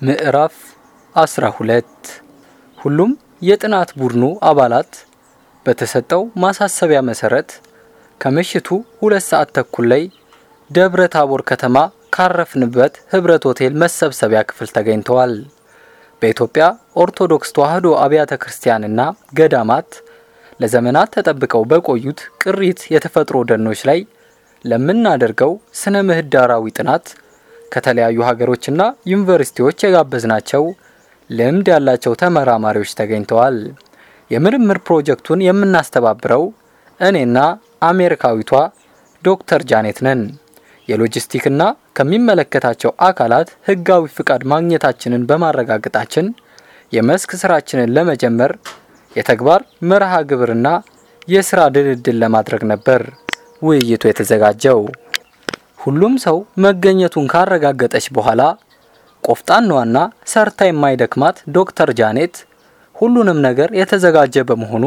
ምዕራፍ 12 ሁሉም የጥናት ቡድኑ አባላት በተሰጠው ማሳሰቢያ መሰረት ከምሽቱ ሁለት ሰዓት ተኩል ላይ ደብረ ታቦር ከተማ ካረፍንበት ህብረት ሆቴል መሰብሰቢያ ክፍል ተገኝተዋል። በኢትዮጵያ ኦርቶዶክስ ተዋሕዶ አብያተ ክርስቲያንና ገዳማት ለዘመናት ተጠብቀው በቆዩት ቅሪት የተፈጥሮ ደኖች ላይ ለምናደርገው ስነ ምህዳራዊ ጥናት ከተለያዩ ሀገሮችና ዩኒቨርሲቲዎች የጋበዝናቸው ልምድ ያላቸው ተመራማሪዎች ተገኝተዋል። የምርምር ፕሮጀክቱን የምናስተባብረው እኔና አሜሪካዊቷ ዶክተር ጃኔት ነን። የሎጂስቲክና ከሚመለከታቸው አካላት ህጋዊ ፍቃድ ማግኘታችንን በማረጋገጣችን የመስክ ስራችንን ለመጀመር የተግባር መርሃ ግብርና የስራ ድልድል ለማድረግ ነበር ውይይቱ የተዘጋጀው። ሁሉም ሰው መገኘቱን ካረጋገጠች በኋላ ቆፍጣናዋና ሰርታ የማይደክማት ዶክተር ጃኔት ሁሉንም ነገር የተዘጋጀ በመሆኑ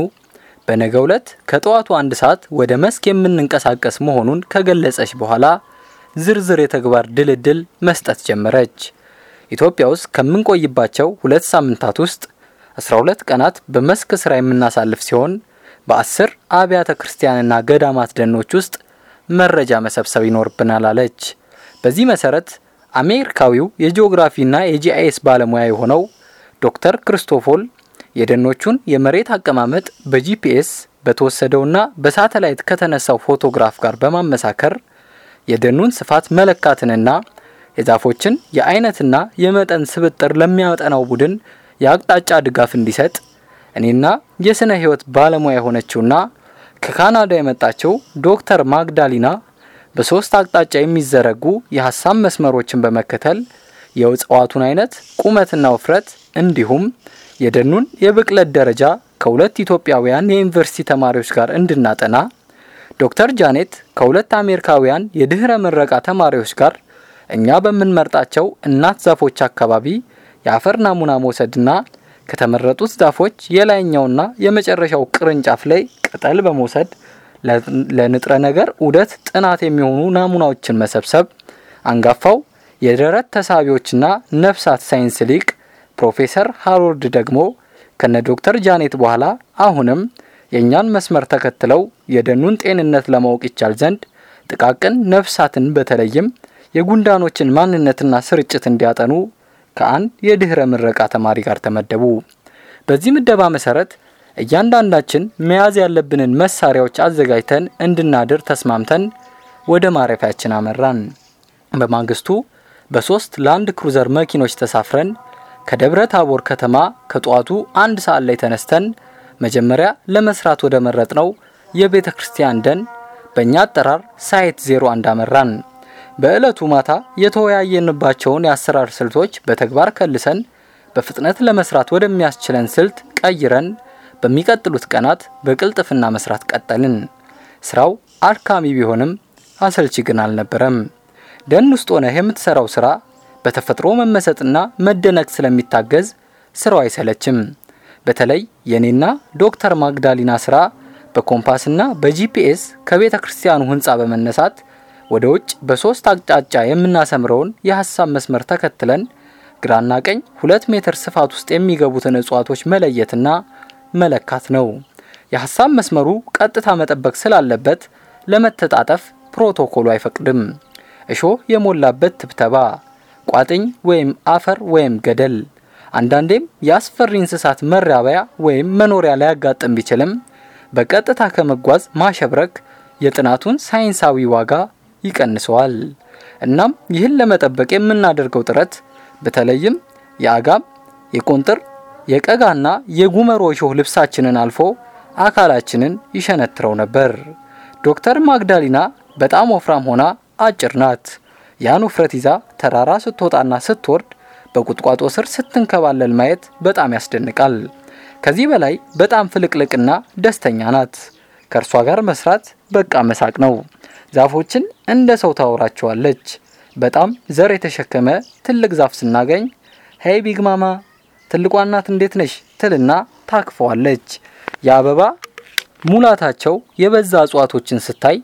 በነገው ዕለት ከጠዋቱ አንድ ሰዓት ወደ መስክ የምንንቀሳቀስ መሆኑን ከገለጸች በኋላ ዝርዝር የተግባር ድልድል መስጠት ጀመረች። ኢትዮጵያ ውስጥ ከምንቆይባቸው ሁለት ሳምንታት ውስጥ 12 ቀናት በመስክ ስራ የምናሳልፍ ሲሆን በአስር አብያተ ክርስቲያንና ገዳማት ደኖች ውስጥ መረጃ መሰብሰብ ይኖርብናል አለች። በዚህ መሰረት አሜሪካዊው የጂኦግራፊና የጂአይኤስ ባለሙያ የሆነው ዶክተር ክርስቶፎል የደኖቹን የመሬት አቀማመጥ በጂፒኤስ በተወሰደውና በሳተላይት ከተነሳው ፎቶግራፍ ጋር በማመሳከር የደኑን ስፋት መለካትንና የዛፎችን የአይነትና የመጠን ስብጥር ለሚያጠናው ቡድን የአቅጣጫ ድጋፍ እንዲሰጥ እኔና የስነ ህይወት ባለሙያ የሆነችውና ከካናዳ የመጣችው ዶክተር ማግዳሊና በሶስት አቅጣጫ የሚዘረጉ የሀሳብ መስመሮችን በመከተል የእጽዋቱን አይነት ቁመትና ውፍረት እንዲሁም የደኑን የብቅለት ደረጃ ከሁለት ኢትዮጵያውያን የዩኒቨርሲቲ ተማሪዎች ጋር እንድናጠና ዶክተር ጃኔት ከሁለት አሜሪካውያን የድህረ ምረቃ ተማሪዎች ጋር እኛ በምንመርጣቸው እናት ዛፎች አካባቢ የአፈር ናሙና መውሰድና ከተመረጡት ዛፎች የላይኛውና የመጨረሻው ቅርንጫፍ ላይ ቅጠል በመውሰድ ለንጥረ ነገር ዑደት ጥናት የሚሆኑ ናሙናዎችን መሰብሰብ አንጋፋው የደረት ተሳቢዎችና ነፍሳት ሳይንስ ሊቅ ፕሮፌሰር ሃሮልድ ደግሞ ከነ ዶክተር ጃኔት በኋላ አሁንም የእኛን መስመር ተከትለው የደኑን ጤንነት ለማወቅ ይቻል ዘንድ ጥቃቅን ነፍሳትን በተለይም የጉንዳኖችን ማንነትና ስርጭት እንዲያጠኑ ከአንድ የድህረ ምረቃ ተማሪ ጋር ተመደቡ። በዚህ ምደባ መሰረት እያንዳንዳችን መያዝ ያለብንን መሳሪያዎች አዘጋጅተን እንድናድር ተስማምተን ወደ ማረፊያችን አመራን። በማግስቱ በሶስት ላንድ ክሩዘር መኪኖች ተሳፍረን ከደብረ ታቦር ከተማ ከጠዋቱ አንድ ሰዓት ላይ ተነስተን መጀመሪያ ለመስራት ወደ መረጥነው የቤተ ክርስቲያን ደን በእኛ አጠራር site zero አንድ አመራን። በዕለቱ ማታ የተወያየንባቸውን የአሰራር ስልቶች በተግባር ከልሰን በፍጥነት ለመስራት ወደሚያስችለን ስልት ቀይረን በሚቀጥሉት ቀናት በቅልጥፍና መስራት ቀጠልን። ስራው አድካሚ ቢሆንም አሰልቺ ግን አልነበረም። ደን ውስጥ ሆነህ የምትሰራው ስራ በተፈጥሮ መመሰጥና መደነቅ ስለሚታገዝ ስራው አይሰለችም። በተለይ የኔና ዶክተር ማግዳሊና ስራ በኮምፓስና በጂፒኤስ ከቤተ ክርስቲያኑ ህንፃ በመነሳት ወደ ውጭ በሶስት አቅጣጫ የምናሰምረውን የሀሳብ መስመር ተከትለን ግራና ቀኝ ሁለት ሜትር ስፋት ውስጥ የሚገቡትን እጽዋቶች መለየትና መለካት ነው። የሀሳብ መስመሩ ቀጥታ መጠበቅ ስላለበት ለመተጣጠፍ ፕሮቶኮሉ አይፈቅድም። እሾህ የሞላበት ትብተባ፣ ቋጥኝ ወይም አፈር ወይም ገደል፣ አንዳንዴም የአስፈሪ እንስሳት መራቢያ ወይም መኖሪያ ሊያጋጥም ቢችልም በቀጥታ ከመጓዝ ማሸብረክ የጥናቱን ሳይንሳዊ ዋጋ ይቀንሰዋል። እናም ይህን ለመጠበቅ የምናደርገው ጥረት በተለይም የአጋም፣ የቆንጥር፣ የቀጋና የጉመሮ እሾህ ልብሳችንን አልፎ አካላችንን ይሸነትረው ነበር። ዶክተር ማግዳሊና በጣም ወፍራም ሆና አጭር ናት። ያን ውፍረት ይዛ ተራራ ስትወጣና ስትወርድ በቁጥቋጦ ስር ስትንከባለል ማየት በጣም ያስደንቃል። ከዚህ በላይ በጣም ፍልቅልቅና ደስተኛ ናት። ከእርሷ ጋር መስራት በቃ መሳቅ ነው። ዛፎችን እንደ ሰው ታወራቸዋለች። በጣም ዘር የተሸከመ ትልቅ ዛፍ ስናገኝ hey big mama ትልቋ እናት እንዴት ነሽ ትልና ታክፈዋለች። የአበባ ሙላታቸው የበዛ እጽዋቶችን ስታይ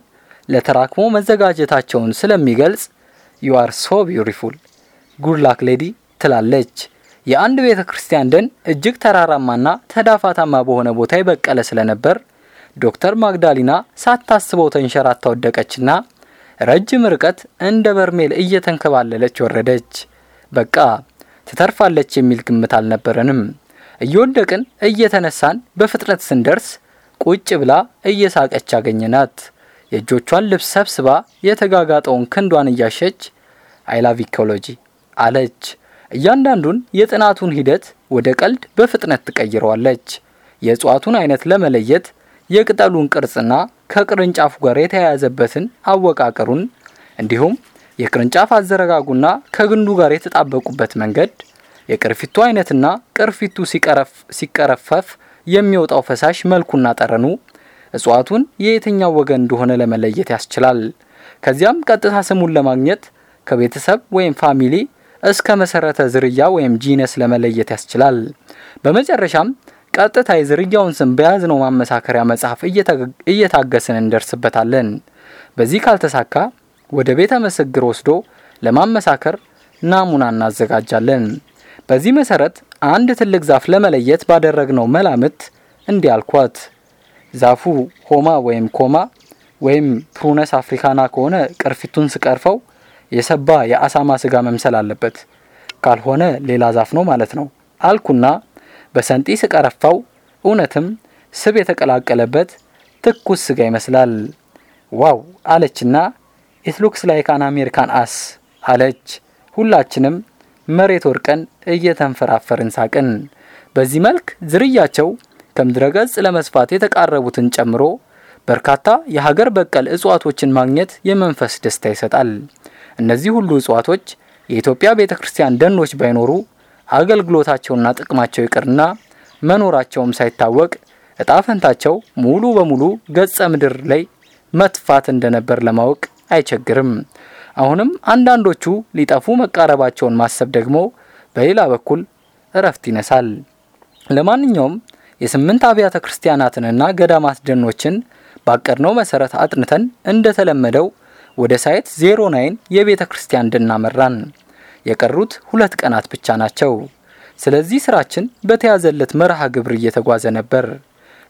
ለተራክሞ መዘጋጀታቸውን ስለሚገልጽ you so beautiful good luck lady ትላለች። የአንድ ቤተ ክርስቲያን ደን እጅግ ተራራማና ተዳፋታማ በሆነ ቦታ የበቀለ ስለነበር ዶክተር ማግዳሊና ሳታስበው ተንሸራታ ወደቀችና ረጅም ርቀት እንደ በርሜል እየተንከባለለች ወረደች። በቃ ትተርፋለች የሚል ግምት አልነበረንም። እየወደቅን እየተነሳን በፍጥነት ስንደርስ ቁጭ ብላ እየሳቀች አገኘናት። የእጆቿን ልብስ ሰብስባ የተጋጋጠውን ክንዷን እያሸች I love ecology አለች። እያንዳንዱን የጥናቱን ሂደት ወደ ቀልድ በፍጥነት ትቀይረዋለች። የእጽዋቱን አይነት ለመለየት የቅጠሉን ቅርጽና ከቅርንጫፉ ጋር የተያያዘበትን አወቃቀሩን እንዲሁም የቅርንጫፍ አዘረጋጉና ከግንዱ ጋር የተጣበቁበት መንገድ፣ የቅርፊቱ አይነትና ቅርፊቱ ሲቀረፈፍ የሚወጣው ፈሳሽ መልኩና ጠረኑ እጽዋቱን የየትኛው ወገን እንደሆነ ለመለየት ያስችላል። ከዚያም ቀጥታ ስሙን ለማግኘት ከቤተሰብ ወይም family እስከ መሰረተ ዝርያ ወይም genus ለመለየት ያስችላል። በመጨረሻም ቀጥታ የዝርያውን ስም በያዝነው ማመሳከሪያ መጽሐፍ እየታገስን እንደርስበታለን። በዚህ ካልተሳካ ወደ ቤተ ምስክር ወስዶ ለማመሳከር ናሙና እናዘጋጃለን። በዚህ መሰረት አንድ ትልቅ ዛፍ ለመለየት ባደረግነው መላምት እንዲህ አልኳት። ዛፉ ሆማ ወይም ኮማ ወይም ፕሩነስ አፍሪካና ከሆነ ቅርፊቱን ስቀርፈው የሰባ የአሳማ ስጋ መምሰል አለበት፣ ካልሆነ ሌላ ዛፍ ነው ማለት ነው አልኩና በሰንጢ ስቀረፋው እውነትም ስብ የተቀላቀለበት ትኩስ ስጋ ይመስላል። wow አለችና it looks like an American ass አለች። ሁላችንም መሬት ወድቀን እየተንፈራፈርን ሳቅን። በዚህ መልክ ዝርያቸው ከምድረገጽ ለመጥፋት የተቃረቡትን ጨምሮ በርካታ የሀገር በቀል እጽዋቶችን ማግኘት የመንፈስ ደስታ ይሰጣል። እነዚህ ሁሉ እጽዋቶች የኢትዮጵያ ቤተ ክርስቲያን ደኖች ባይኖሩ አገልግሎታቸውና ጥቅማቸው ይቅርና መኖራቸውም ሳይታወቅ እጣ ፈንታቸው ሙሉ በሙሉ ገጸ ምድር ላይ መጥፋት እንደነበር ለማወቅ አይቸግርም። አሁንም አንዳንዶቹ ሊጠፉ መቃረባቸውን ማሰብ ደግሞ በሌላ በኩል እረፍት ይነሳል። ለማንኛውም የስምንት አብያተ ክርስቲያናትንና ገዳማት ደኖችን ባቀድነው መሰረት አጥንተን እንደተለመደው ወደ site zero nine የቤተ ክርስቲያን ደን አመራን። የቀሩት ሁለት ቀናት ብቻ ናቸው። ስለዚህ ስራችን በተያዘለት መርሃ ግብር እየተጓዘ ነበር።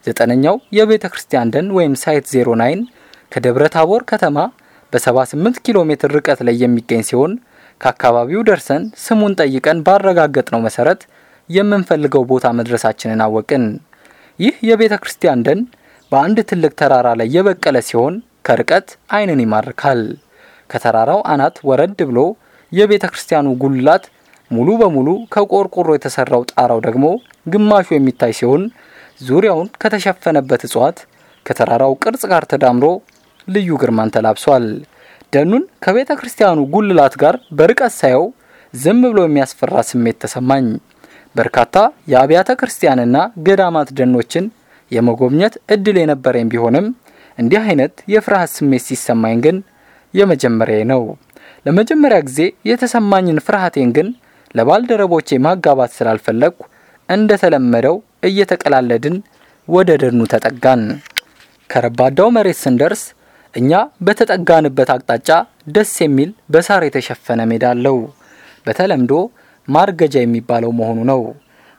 ዘጠነኛው የቤተ ክርስቲያን ደን ወይም site zero nine ከደብረ ታቦር ከተማ በ78 ኪሎ ሜትር ርቀት ላይ የሚገኝ ሲሆን ከአካባቢው ደርሰን ስሙን ጠይቀን ባረጋገጥነው መሰረት የምንፈልገው ቦታ መድረሳችንን አወቅን። ይህ የቤተ ክርስቲያን ደን በአንድ ትልቅ ተራራ ላይ የበቀለ ሲሆን ከርቀት ዓይንን ይማርካል። ከተራራው አናት ወረድ ብሎ የቤተ ክርስቲያኑ ጉልላት ሙሉ በሙሉ ከቆርቆሮ የተሰራው ጣራው ደግሞ ግማሹ የሚታይ ሲሆን ዙሪያውን ከተሸፈነበት እጽዋት ከተራራው ቅርጽ ጋር ተዳምሮ ልዩ ግርማን ተላብሷል። ደኑን ከቤተ ክርስቲያኑ ጉልላት ጋር በርቀት ሳየው ዝም ብሎ የሚያስፈራ ስሜት ተሰማኝ። በርካታ የአብያተ ክርስቲያንና ገዳማት ደኖችን የመጎብኘት እድል የነበረኝ ቢሆንም እንዲህ አይነት የፍርሃት ስሜት ሲሰማኝ ግን የመጀመሪያ ነው። ለመጀመሪያ ጊዜ የተሰማኝን ፍርሃቴን ግን ለባልደረቦቼ ማጋባት ስላልፈለግኩ እንደተለመደው እየተቀላለድን ወደ ደኑ ተጠጋን። ከረባዳው መሬት ስንደርስ እኛ በተጠጋንበት አቅጣጫ ደስ የሚል በሳር የተሸፈነ ሜዳ አለው። በተለምዶ ማርገጃ የሚባለው መሆኑ ነው።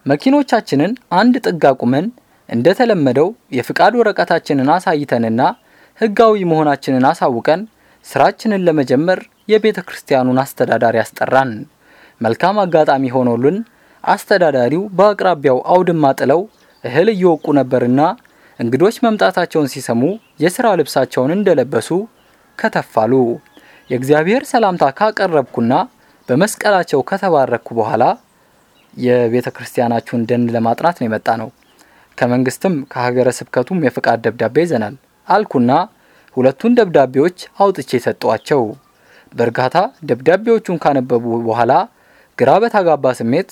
መኪኖቻችንን አንድ ጥግ አቁመን እንደተለመደው የፍቃድ ወረቀታችንን አሳይተንና ሕጋዊ መሆናችንን አሳውቀን ስራችንን ለመጀመር የቤተ ክርስቲያኑን አስተዳዳሪ አስጠራን። መልካም አጋጣሚ ሆኖልን አስተዳዳሪው በአቅራቢያው አውድማ ጥለው እህል እየወቁ ነበርና እንግዶች መምጣታቸውን ሲሰሙ የሥራ ልብሳቸውን እንደለበሱ ከተፋሉ። የእግዚአብሔር ሰላምታ ካቀረብኩና በመስቀላቸው ከተባረኩ በኋላ የቤተ ክርስቲያናችሁን ደን ለማጥናት ነው የመጣ ነው፣ ከመንግስትም ከሀገረ ስብከቱም የፍቃድ ደብዳቤ ይዘናል አልኩና ሁለቱን ደብዳቤዎች አውጥቼ ሰጠዋቸው። በእርጋታ ደብዳቤዎቹን ካነበቡ በኋላ ግራ በተጋባ ስሜት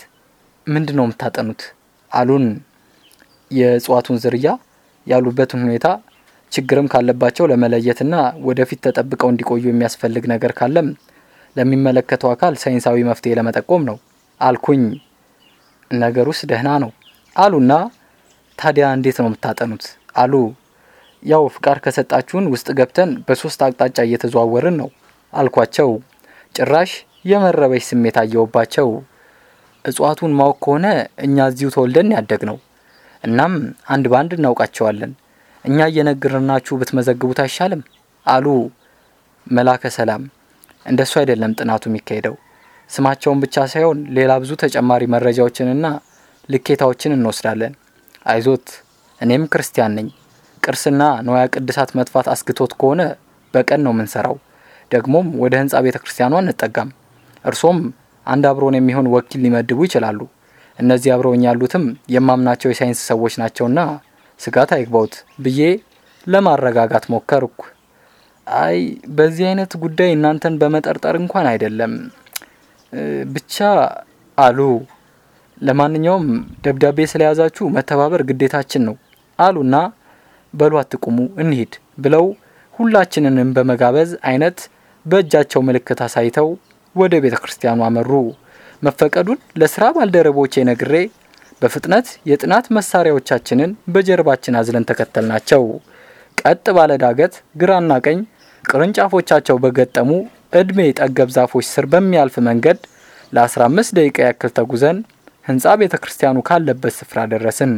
ምንድን ነው የምታጠኑት አሉን። የእጽዋቱን ዝርያ ያሉበትን ሁኔታ ችግርም ካለባቸው ለመለየትና ወደፊት ተጠብቀው እንዲቆዩ የሚያስፈልግ ነገር ካለም ለሚመለከተው አካል ሳይንሳዊ መፍትሄ ለመጠቆም ነው አልኩኝ። ነገሩስ ደህና ነው አሉና ታዲያ እንዴት ነው የምታጠኑት አሉ። ያው ፍቃድ ከሰጣችሁን ውስጥ ገብተን በሶስት አቅጣጫ እየተዘዋወርን ነው አልኳቸው። ጭራሽ የመረበሽ ስሜት አየውባቸው። እጽዋቱን ማወቅ ከሆነ እኛ እዚሁ ተወልደን ያደግ ነው። እናም አንድ በአንድ እናውቃቸዋለን። እኛ እየነገርናችሁ ብትመዘግቡት አይሻልም? አሉ መላከ ሰላም። እንደሱ አይደለም ጥናቱ የሚካሄደው። ስማቸውን ብቻ ሳይሆን ሌላ ብዙ ተጨማሪ መረጃዎችንና ልኬታዎችን እንወስዳለን። አይዞት፣ እኔም ክርስቲያን ነኝ። ቅርስና ንዋያ ቅድሳት መጥፋት አስግቶት ከሆነ በቀን ነው የምንሰራው። ደግሞም ወደ ህንፃ ቤተ ክርስቲያኗ እንጠጋም። እርሶም አንድ አብሮን የሚሆን ወኪል ሊመድቡ ይችላሉ። እነዚህ አብረውኝ ያሉትም የማምናቸው የሳይንስ ሰዎች ናቸውና ስጋት አይግባውት ብዬ ለማረጋጋት ሞከርኩ። አይ በዚህ አይነት ጉዳይ እናንተን በመጠርጠር እንኳን አይደለም ብቻ አሉ። ለማንኛውም ደብዳቤ ስለያዛችሁ መተባበር ግዴታችን ነው አሉና በሉ አትቁሙ እንሂድ ብለው ሁላችንንም በመጋበዝ አይነት በእጃቸው ምልክት አሳይተው ወደ ቤተ ክርስቲያኑ አመሩ። መፈቀዱን ለስራ ባልደረቦቼ ነግሬ በፍጥነት የጥናት መሳሪያዎቻችንን በጀርባችን አዝለን ተከተልናቸው። ቀጥ ባለ ዳገት ግራና ቀኝ ቅርንጫፎቻቸው በገጠሙ እድሜ ጠገብ ዛፎች ስር በሚያልፍ መንገድ ለ15 ደቂቃ ያክል ተጉዘን ህንፃ ቤተ ክርስቲያኑ ካለበት ስፍራ ደረስን።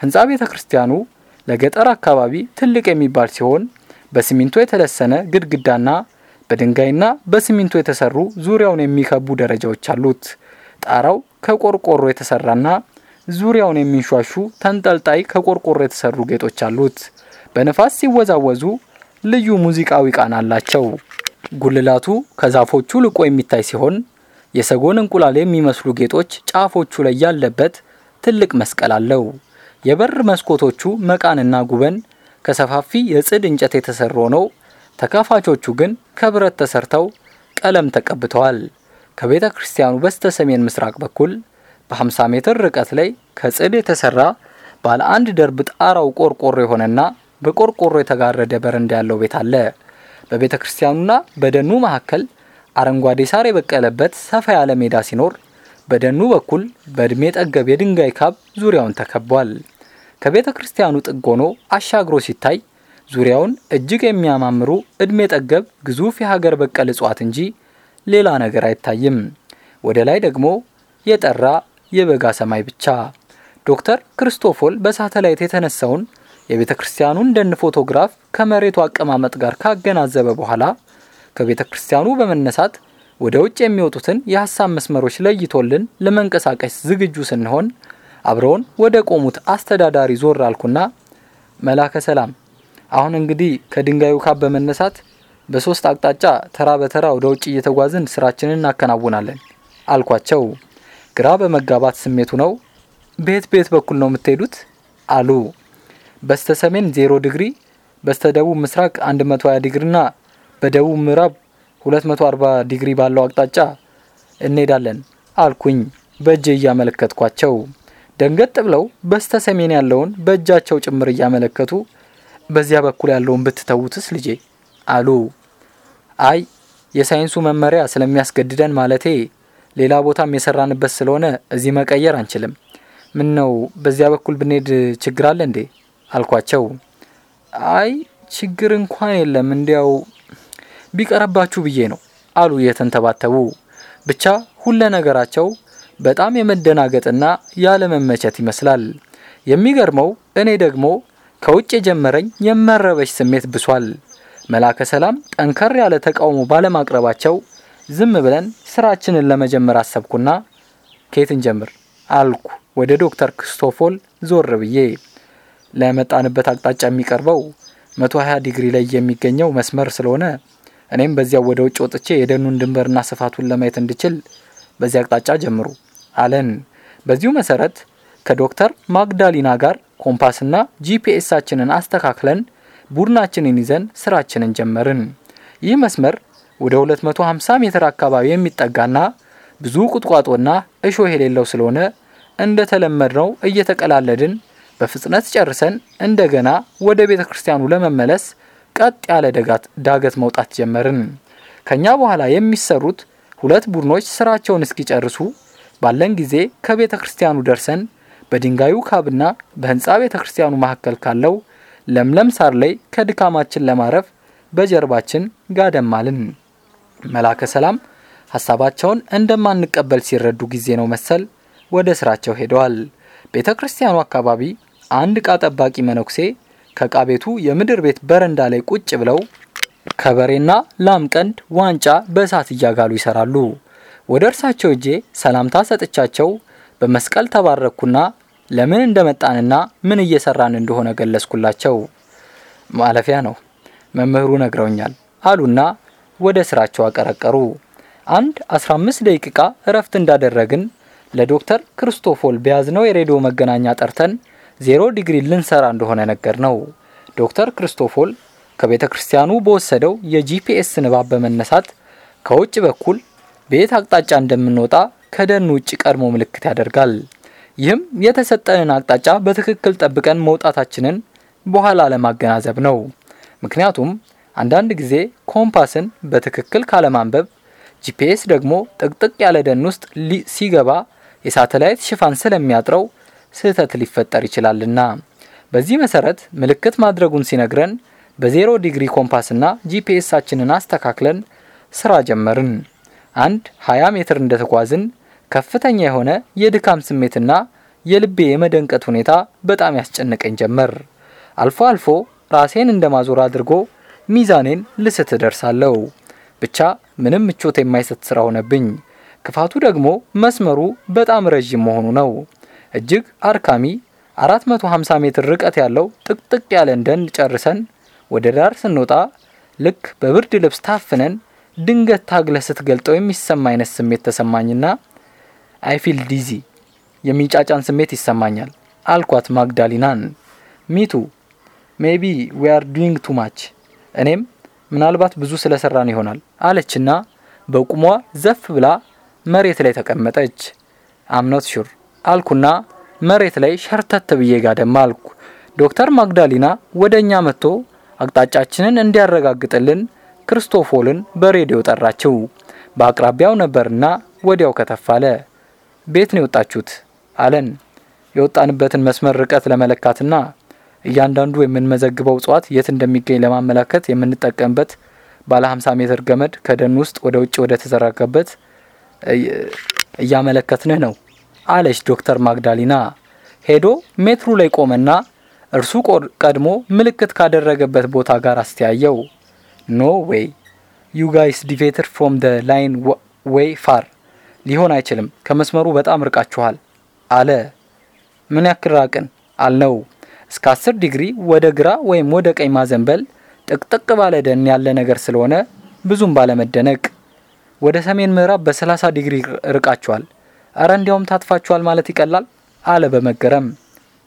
ህንፃ ቤተ ክርስቲያኑ ለገጠር አካባቢ ትልቅ የሚባል ሲሆን በሲሚንቶ የተለሰነ ግድግዳና በድንጋይና በሲሚንቶ የተሰሩ ዙሪያውን የሚከቡ ደረጃዎች አሉት። ጣራው ከቆርቆሮ የተሰራና ዙሪያውን የሚንሿሹ ተንጠልጣይ ከቆርቆሮ የተሰሩ ጌጦች አሉት። በነፋስ ሲወዛወዙ ልዩ ሙዚቃዊ ቃና አላቸው። ጉልላቱ ከዛፎቹ ልቆ የሚታይ ሲሆን የሰጎን እንቁላል የሚመስሉ ጌጦች ጫፎቹ ላይ ያለበት ትልቅ መስቀል አለው። የበር መስኮቶቹ መቃንና ጉበን ከሰፋፊ የጽድ እንጨት የተሰሩ ሆነው ተካፋቾቹ ግን ከብረት ተሰርተው ቀለም ተቀብተዋል። ከቤተ ክርስቲያኑ በስተ ሰሜን ምስራቅ በኩል በ50 ሜትር ርቀት ላይ ከጽድ የተሰራ ባለ አንድ ደርብ ጣራው ቆርቆሮ የሆነና በቆርቆሮ የተጋረደ በረንዳ ያለው ቤት አለ። በቤተ ክርስቲያኑና በደኑ መካከል አረንጓዴ ሳር የበቀለበት ሰፋ ያለ ሜዳ ሲኖር በደኑ በኩል በእድሜ ጠገብ የድንጋይ ካብ ዙሪያውን ተከቧል። ከቤተ ክርስቲያኑ ጥግ ሆኖ አሻግሮ ሲታይ ዙሪያውን እጅግ የሚያማምሩ እድሜ ጠገብ ግዙፍ የሀገር በቀል እጽዋት እንጂ ሌላ ነገር አይታይም። ወደ ላይ ደግሞ የጠራ የበጋ ሰማይ ብቻ። ዶክተር ክርስቶፎል በሳተላይት የተነሳውን የቤተ ክርስቲያኑን ደን ፎቶግራፍ ከመሬቱ አቀማመጥ ጋር ካገናዘበ በኋላ ከቤተ ክርስቲያኑ በመነሳት ወደ ውጭ የሚወጡትን የሀሳብ መስመሮች ለይቶልን ለመንቀሳቀስ ዝግጁ ስንሆን አብረውን ወደ ቆሙት አስተዳዳሪ ዞር አልኩና መላከ ሰላም፣ አሁን እንግዲህ ከድንጋዩ ካብ በመነሳት በሶስት አቅጣጫ ተራ በተራ ወደ ውጭ እየተጓዝን ስራችንን እናከናውናለን አልኳቸው። ግራ በመጋባት ስሜቱ ነው። ቤት ቤት በኩል ነው የምትሄዱት አሉ። በስተ ሰሜን ዜሮ ዲግሪ፣ በስተ ደቡብ ምስራቅ 120 ዲግሪና በደቡብ ምዕራብ 240 ዲግሪ ባለው አቅጣጫ እንሄዳለን አልኩኝ በእጄ እያመለከትኳቸው። ደንገጥ ብለው በስተ ሰሜን ያለውን በእጃቸው ጭምር እያመለከቱ በዚያ በኩል ያለውን ብትተዉትስ ልጄ አሉ። አይ የሳይንሱ መመሪያ ስለሚያስገድደን ማለቴ ሌላ ቦታም የሰራንበት ስለሆነ እዚህ መቀየር አንችልም። ምን ነው በዚያ በኩል ብንሄድ ችግር አለ እንዴ አልኳቸው። አይ ችግር እንኳን የለም እንዲያው ቢቀረባችሁ ብዬ ነው አሉ እየተንተባተቡ። ብቻ ሁለ ነገራቸው በጣም የመደናገጥና ያለመመቸት ይመስላል። የሚገርመው እኔ ደግሞ ከውጭ የጀመረኝ የመረበሽ ስሜት ብሷል። መላከ ሰላም ጠንከር ያለ ተቃውሞ ባለማቅረባቸው ዝም ብለን ስራችንን ለመጀመር አሰብኩና ከየት እንጀምር አልኩ ወደ ዶክተር ክርስቶፎል ዞር ብዬ። ለመጣንበት አቅጣጫ የሚቀርበው 120 ዲግሪ ላይ የሚገኘው መስመር ስለሆነ እኔም በዚያው ወደ ውጭ ወጥቼ የደኑን ድንበርና ስፋቱን ለማየት እንድችል በዚህ አቅጣጫ ጀምሩ አለን። በዚሁ መሰረት ከዶክተር ማግዳሊና ጋር ኮምፓስና ጂፒኤሳችንን አስተካክለን ቡድናችንን ይዘን ስራችንን ጀመርን። ይህ መስመር ወደ 250 ሜትር አካባቢ የሚጠጋና ብዙ ቁጥቋጦና እሾህ የሌለው ስለሆነ እንደተለመድነው እየተቀላለድን በፍጥነት ጨርሰን እንደገና ወደ ቤተ ክርስቲያኑ ለመመለስ ቀጥ ያለ ዳገት መውጣት ጀመርን። ከኛ በኋላ የሚሰሩት ሁለት ቡድኖች ስራቸውን እስኪጨርሱ ባለን ጊዜ ከቤተ ክርስቲያኑ ደርሰን በድንጋዩ ካብና በህንፃ ቤተ ክርስቲያኑ መካከል ካለው ለምለም ሳር ላይ ከድካማችን ለማረፍ በጀርባችን ጋደም አልን። መላከ ሰላም ሀሳባቸውን እንደማንቀበል ሲረዱ ጊዜ ነው መሰል ወደ ስራቸው ሄደዋል። ቤተ ክርስቲያኑ አካባቢ አንድ ዕቃ ጠባቂ መነኩሴ ከዕቃ ቤቱ የምድር ቤት በረንዳ ላይ ቁጭ ብለው ከበሬና ላም ቀንድ ዋንጫ በእሳት እያጋሉ ይሰራሉ። ወደ እርሳቸው እጄ ሰላምታ ሰጥቻቸው በመስቀል ተባረኩና ለምን እንደመጣንና ምን እየሰራን እንደሆነ ገለጽኩላቸው። ማለፊያ ነው መምህሩ ነግረውኛል አሉና ወደ ስራቸው አቀረቀሩ። አንድ 15 ደቂቃ እረፍት እንዳደረግን ለዶክተር ክርስቶፎል በያዝነው የሬዲዮ መገናኛ ጠርተን ዜሮ ዲግሪ ልንሰራ እንደሆነ ነገር ነው። ዶክተር ክርስቶፎል ከቤተ ክርስቲያኑ በወሰደው የጂፒኤስ ንባብ በመነሳት ከውጭ በኩል በየት አቅጣጫ እንደምንወጣ ከደን ውጭ ቀድሞ ምልክት ያደርጋል። ይህም የተሰጠንን አቅጣጫ በትክክል ጠብቀን መውጣታችንን በኋላ ለማገናዘብ ነው። ምክንያቱም አንዳንድ ጊዜ ኮምፓስን በትክክል ካለማንበብ ጂፒኤስ ደግሞ ጥቅጥቅ ያለ ደን ውስጥ ሲገባ የሳተላይት ሽፋን ስለሚያጥረው ስህተት ሊፈጠር ይችላልና በዚህ መሰረት ምልክት ማድረጉን ሲነግረን በዜሮ ዲግሪ ኮምፓስና ጂፒኤሳችንን አስተካክለን ስራ ጀመርን። አንድ 20 ሜትር እንደተጓዝን ከፍተኛ የሆነ የድካም ስሜትና የልቤ የመደንቀት ሁኔታ በጣም ያስጨንቀኝ ጀመር። አልፎ አልፎ ራሴን እንደማዞር አድርጎ ሚዛኔን ልስት እደርሳለሁ። ብቻ ምንም ምቾት የማይሰጥ ስራ ሆነብኝ። ክፋቱ ደግሞ መስመሩ በጣም ረዥም መሆኑ ነው። እጅግ አድካሚ 450 ሜትር ርቀት ያለው ጥቅጥቅ ያለን ደን ጨርሰን ወደ ዳር ስንወጣ ልክ በብርድ ልብስ ታፍነን ድንገት ታግለህ ስትገልጠው የሚሰማ አይነት ስሜት ተሰማኝና I feel dizzy የሚጫጫን ስሜት ይሰማኛል አልኳት ማግዳሊናን። me too maybe we are doing too much እኔም ምናልባት ብዙ ስለሰራን ይሆናል አለችና በቁሟ ዘፍ ብላ መሬት ላይ ተቀመጠች። I'm not sure አልኩና መሬት ላይ ሸርተት ብዬ ጋደም አልኩ። ዶክተር ማግዳሊና ወደ እኛ መጥቶ አቅጣጫችንን እንዲያረጋግጥልን ክርስቶፎልን በሬዲዮ ጠራችው። በአቅራቢያው ነበርና ወዲያው ከተፋለ። ቤት ነው የወጣችሁት አለን። የወጣንበትን መስመር ርቀት ለመለካትና እያንዳንዱ የምንመዘግበው እጽዋት የት እንደሚገኝ ለማመላከት የምንጠቀምበት ባለ 50 ሜትር ገመድ ከደን ውስጥ ወደ ውጭ ወደ ተዘረጋበት እያመለከትንህ ነው አለች ዶክተር ማግዳሊና። ሄዶ ሜትሩ ላይ ቆመና እርሱ ቀድሞ ምልክት ካደረገበት ቦታ ጋር አስተያየው። No way you guys deviate from the line way far፣ ሊሆን አይችልም፣ ከመስመሩ በጣም ርቃችኋል አለ። ምን ያክል ራቅን አልነው። እስከ 10 ዲግሪ ወደ ግራ ወይም ወደ ቀኝ ማዘንበል ጥቅጥቅ ባለ ደን ያለ ነገር ስለሆነ ብዙም ባለመደነቅ ወደ ሰሜን ምዕራብ በ30 ዲግሪ ርቃችኋል፣ አረ እንዲያውም ታጥፋችኋል ማለት ይቀላል አለ በመገረም።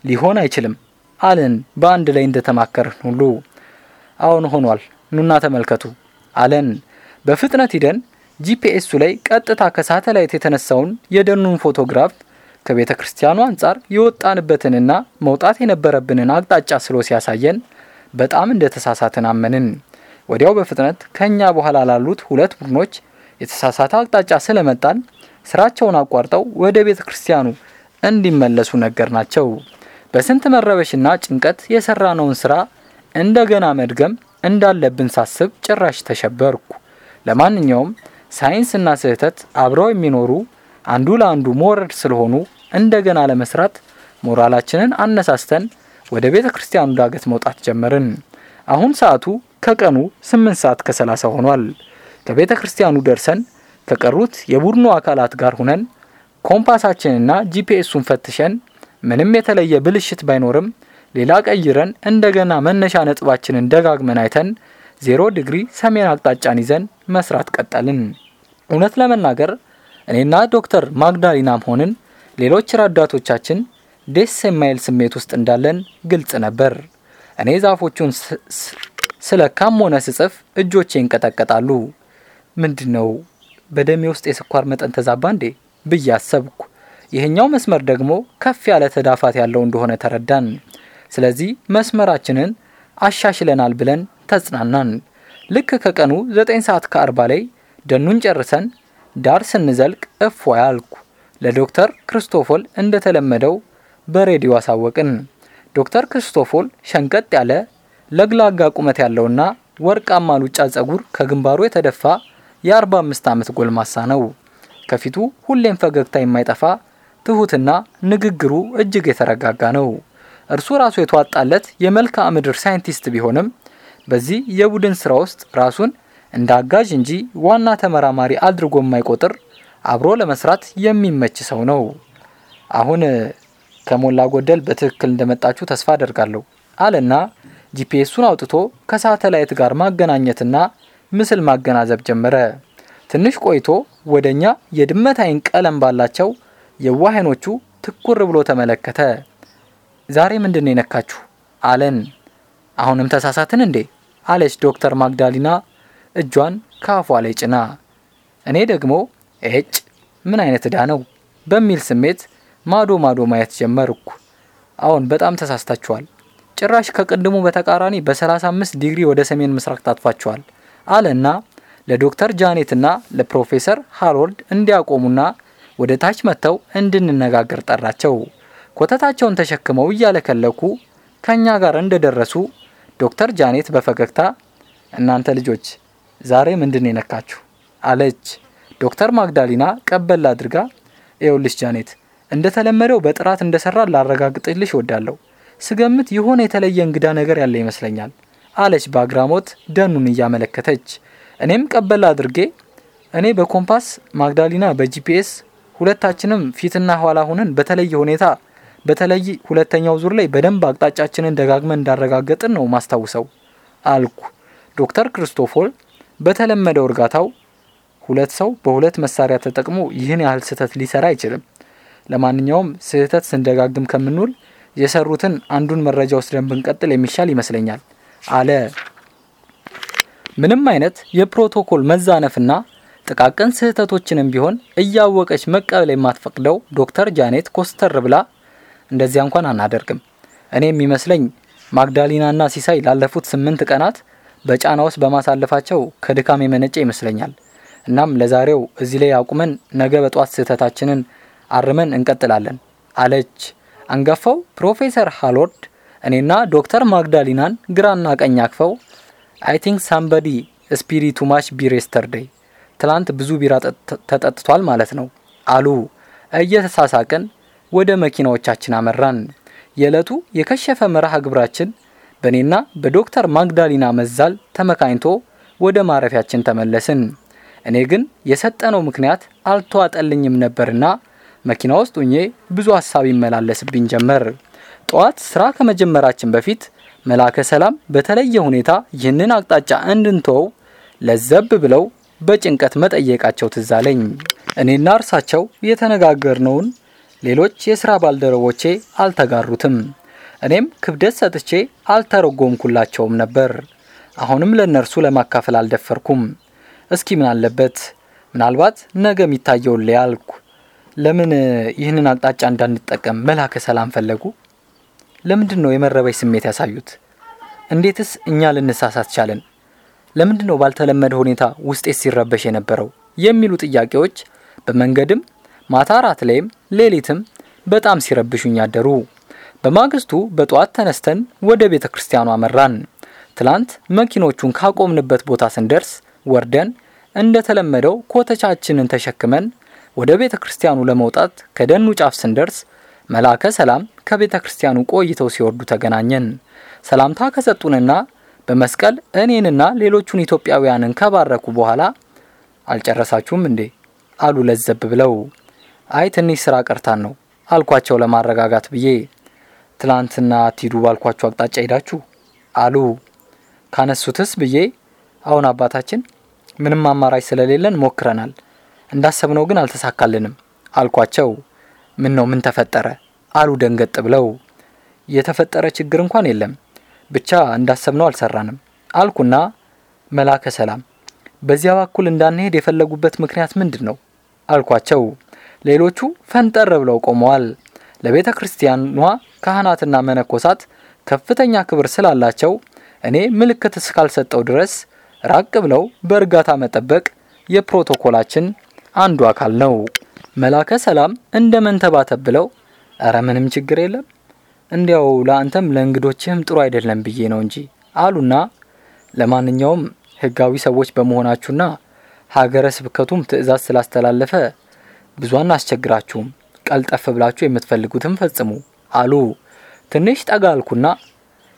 ሊሆን አይችልም አልን በአንድ ላይ እንደተማከርን ሁሉ። አሁን ሆኗል፣ ኑና ተመልከቱ አለን። በፍጥነት ሂደን ጂፒኤሱ ላይ ቀጥታ ከሳተላይት የተነሳውን የደኑን ፎቶግራፍ ከቤተ ክርስቲያኑ አንጻር የወጣንበትንና መውጣት የነበረብንን አቅጣጫ ስሎ ሲያሳየን በጣም እንደተሳሳትን አመንን። ወዲያው በፍጥነት ከኛ በኋላ ላሉት ሁለት ቡድኖች የተሳሳተ አቅጣጫ ስለመጣን ስራቸውን አቋርጠው ወደ ቤተ ክርስቲያኑ እንዲመለሱ ነገር ናቸው። በስንት መረበሽና ጭንቀት የሰራነውን ስራ እንደገና መድገም እንዳለብን ሳስብ ጭራሽ ተሸበርኩ። ለማንኛውም ሳይንስና ስህተት አብረው የሚኖሩ አንዱ ለአንዱ መውረድ ስለሆኑ እንደገና ለመስራት ሞራላችንን አነሳስተን ወደ ቤተ ክርስቲያኑ ዳገት መውጣት ጀመርን። አሁን ሰዓቱ ከቀኑ ስምንት ሰዓት ከሰላሳ ሆኗል። ከቤተ ክርስቲያኑ ደርሰን ከቀሩት የቡድኑ አካላት ጋር ሁነን ኮምፓሳችንና ጂፒኤሱን ፈትሸን ምንም የተለየ ብልሽት ባይኖርም ሌላ ቀይረን እንደገና መነሻ ነጥባችንን ደጋግመን አይተን ዜሮ ዲግሪ ሰሜን አቅጣጫን ይዘን መስራት ቀጠልን። እውነት ለመናገር እኔና ዶክተር ማግዳሊናም ሆንን ሌሎች ረዳቶቻችን ደስ የማይል ስሜት ውስጥ እንዳለን ግልጽ ነበር። እኔ ዛፎቹን ስለካም ሆነ ስጽፍ እጆቼ ይንቀጠቀጣሉ። ምንድን ነው በደሜ ውስጥ የስኳር መጠን ተዛባ እንዴ ብዬ አሰብኩ። ይህኛው መስመር ደግሞ ከፍ ያለ ተዳፋት ያለው እንደሆነ ተረዳን። ስለዚህ መስመራችንን አሻሽለናል ብለን ተጽናናን። ልክ ከቀኑ ዘጠኝ ሰዓት ከአርባ ላይ ደኑን ጨርሰን ዳር ስንዘልቅ እፎ ያልኩ። ለዶክተር ክርስቶፎል እንደተለመደው በሬዲዮ አሳወቅን። ዶክተር ክርስቶፎል ሸንቀጥ ያለ ለግላጋ ቁመት ያለውና ወርቃማ ሉጫ ጸጉር ከግንባሩ የተደፋ የ45 ዓመት ጎልማሳ ነው። ከፊቱ ሁሌም ፈገግታ የማይጠፋ ትሁትና ንግግሩ እጅግ የተረጋጋ ነው። እርሱ ራሱ የተዋጣለት የመልክዓ ምድር ሳይንቲስት ቢሆንም በዚህ የቡድን ስራ ውስጥ ራሱን እንደ አጋዥ እንጂ ዋና ተመራማሪ አድርጎ የማይቆጥር አብሮ ለመስራት የሚመች ሰው ነው። አሁን ከሞላ ጎደል በትክክል እንደመጣችሁ ተስፋ አደርጋለሁ አለና ጂፒኤሱን አውጥቶ ከሳተላይት ጋር ማገናኘትና ምስል ማገናዘብ ጀመረ። ትንሽ ቆይቶ ወደኛ የድመት አይን ቀለም ባላቸው የዋህ አይኖቹ ትኩር ብሎ ተመለከተ። ዛሬ ምንድን ነው የነካችሁ? አለን። አሁንም ተሳሳትን እንዴ? አለች ዶክተር ማግዳሊና እጇን ከአፏ ላይ ጭና። እኔ ደግሞ ኤጭ ምን አይነት እዳ ነው በሚል ስሜት ማዶ ማዶ ማየት ጀመርኩ። አሁን በጣም ተሳስታችኋል። ጭራሽ ከቅድሙ በተቃራኒ በ35 ዲግሪ ወደ ሰሜን ምስራቅ ታጥፋችኋል አለና ለዶክተር ጃኔትና ለፕሮፌሰር ሃሮልድ እንዲያቆሙና ወደ ታች መጥተው እንድንነጋገር ጠራቸው። ኮተታቸውን ተሸክመው እያለከለኩ ከእኛ ጋር እንደደረሱ ዶክተር ጃኔት በፈገግታ እናንተ ልጆች ዛሬ ምንድን ነው የነካችሁ? አለች። ዶክተር ማግዳሊና ቀበል አድርጋ ይኸውልሽ ጃኔት እንደተለመደው በጥራት እንደሰራ ላረጋግጥልሽ እወዳለሁ። ስገምት የሆነ የተለየ እንግዳ ነገር ያለ ይመስለኛል አለች በአግራሞት ደኑን እያመለከተች። እኔም ቀበል አድርጌ እኔ በኮምፓስ ማግዳሊና በጂፒኤስ ሁለታችንም ፊትና ኋላ ሆነን በተለየ ሁኔታ በተለይ ሁለተኛው ዙር ላይ በደንብ አቅጣጫችንን ደጋግመን እንዳረጋገጥን ነው ማስታውሰው አልኩ። ዶክተር ክርስቶፎል በተለመደው እርጋታው ሁለት ሰው በሁለት መሳሪያ ተጠቅሞ ይህን ያህል ስህተት ሊሰራ አይችልም። ለማንኛውም ስህተት ስንደጋግም ከምንውል የሰሩትን አንዱን መረጃ ወስደን ብንቀጥል የሚሻል ይመስለኛል አለ። ምንም አይነት የፕሮቶኮል መዛነፍና ጥቃቅን ስህተቶችንም ቢሆን እያወቀች መቀበል የማትፈቅደው ዶክተር ጃኔት ኮስተር ብላ እንደዚያ እንኳን አናደርግም። እኔ የሚመስለኝ ማግዳሊናና ሲሳይ ላለፉት ስምንት ቀናት በጫና ውስጥ በማሳለፋቸው ከድካም የመነጨ ይመስለኛል። እናም ለዛሬው እዚህ ላይ አቁመን ነገ በጧት ስህተታችንን አርመን እንቀጥላለን አለች። አንጋፋው ፕሮፌሰር ሃሮልድ እኔና ዶክተር ማግዳሊናን ግራና ቀኝ አቅፈው I think somebody spree too much beer yesterday ትላንት ብዙ ቢራ ተጠጥቷል ማለት ነው አሉ። እየተሳሳቅን ወደ መኪናዎቻችን አመራን። የዕለቱ የከሸፈ መርሃ ግብራችን በእኔና በዶክተር ማግዳሊና መዛል ተመካኝቶ ወደ ማረፊያችን ተመለስን። እኔ ግን የሰጠነው ምክንያት አልተዋጠልኝም ነበርና መኪና ውስጥ ሁኜ ብዙ ሀሳብ ይመላለስብኝ ጀመር። ጠዋት ስራ ከመጀመራችን በፊት መላከ ሰላም በተለየ ሁኔታ ይህንን አቅጣጫ እንድንተወው ለዘብ ብለው በጭንቀት መጠየቃቸው ትዝ አለኝ። እኔና እርሳቸው የተነጋገርነውን ሌሎች የስራ ባልደረቦቼ አልተጋሩትም። እኔም ክብደት ሰጥቼ አልተረጎምኩላቸውም ነበር። አሁንም ለእነርሱ ለማካፈል አልደፈርኩም። እስኪ ምን አለበት ምናልባት ነገ የሚታየውን ላይ ለምን ይህንን አቅጣጫ እንዳንጠቀም መላከ ሰላም ፈለጉ? ለምንድን ነው የመረበሽ ስሜት ያሳዩት? እንዴትስ እኛ ልንሳሳት ቻለን? ለምንድን ነው ባልተለመደ ሁኔታ ውስጤ ሲረበሽ የነበረው? የሚሉ ጥያቄዎች በመንገድም ማታ ራት ላይም ሌሊትም በጣም ሲረብሹኝ አደሩ። በማግስቱ በጠዋት ተነስተን ወደ ቤተ ክርስቲያኑ አመራን። ትላንት መኪኖቹን ካቆምንበት ቦታ ስንደርስ ወርደን እንደተለመደው ኮተቻችንን ተሸክመን ወደ ቤተ ክርስቲያኑ ለመውጣት ከደኑ ጫፍ ስንደርስ መላከ ሰላም ከቤተ ክርስቲያኑ ቆይተው ሲወርዱ ተገናኘን። ሰላምታ ከሰጡንና በመስቀል እኔንና ሌሎቹን ኢትዮጵያውያንን ከባረኩ በኋላ አልጨረሳችሁም እንዴ አሉ ለዘብ ብለው። አይ ትንሽ ስራ ቀርታን ነው አልኳቸው ለማረጋጋት ብዬ። ትላንትና አትሂዱ ባልኳችሁ አቅጣጫ ሄዳችሁ አሉ። ካነሱትስ ብዬ አሁን አባታችን ምንም አማራጭ ስለሌለን ሞክረናል፣ እንዳሰብነው ግን አልተሳካልንም አልኳቸው። ምን ነው ምን ተፈጠረ አሉ ደንገጥ ብለው። የተፈጠረ ችግር እንኳን የለም ብቻ እንዳሰብነው አልሰራንም አልኩና መላከ ሰላም በዚያ በኩል እንዳንሄድ የፈለጉበት ምክንያት ምንድን ነው አልኳቸው። ሌሎቹ ፈንጠር ብለው ቆመዋል። ለቤተ ክርስቲያኗ ካህናትና መነኮሳት ከፍተኛ ክብር ስላላቸው እኔ ምልክት እስካልሰጠው ድረስ ራቅ ብለው በእርጋታ መጠበቅ የፕሮቶኮላችን አንዱ አካል ነው። መላከ ሰላም እንደ መንተባተብ ብለው እረ ምንም ችግር የለም እንዲያው ለአንተም ለእንግዶችህም ጥሩ አይደለም ብዬ ነው እንጂ አሉና ለማንኛውም ሕጋዊ ሰዎች በመሆናችሁና ሀገረ ስብከቱም ትዕዛዝ ስላስተላለፈ ብዙ አናስቸግራችሁም፣ ቀልጠፍ ብላችሁ የምትፈልጉትን ፈጽሙ አሉ። ትንሽ ጠጋ አልኩና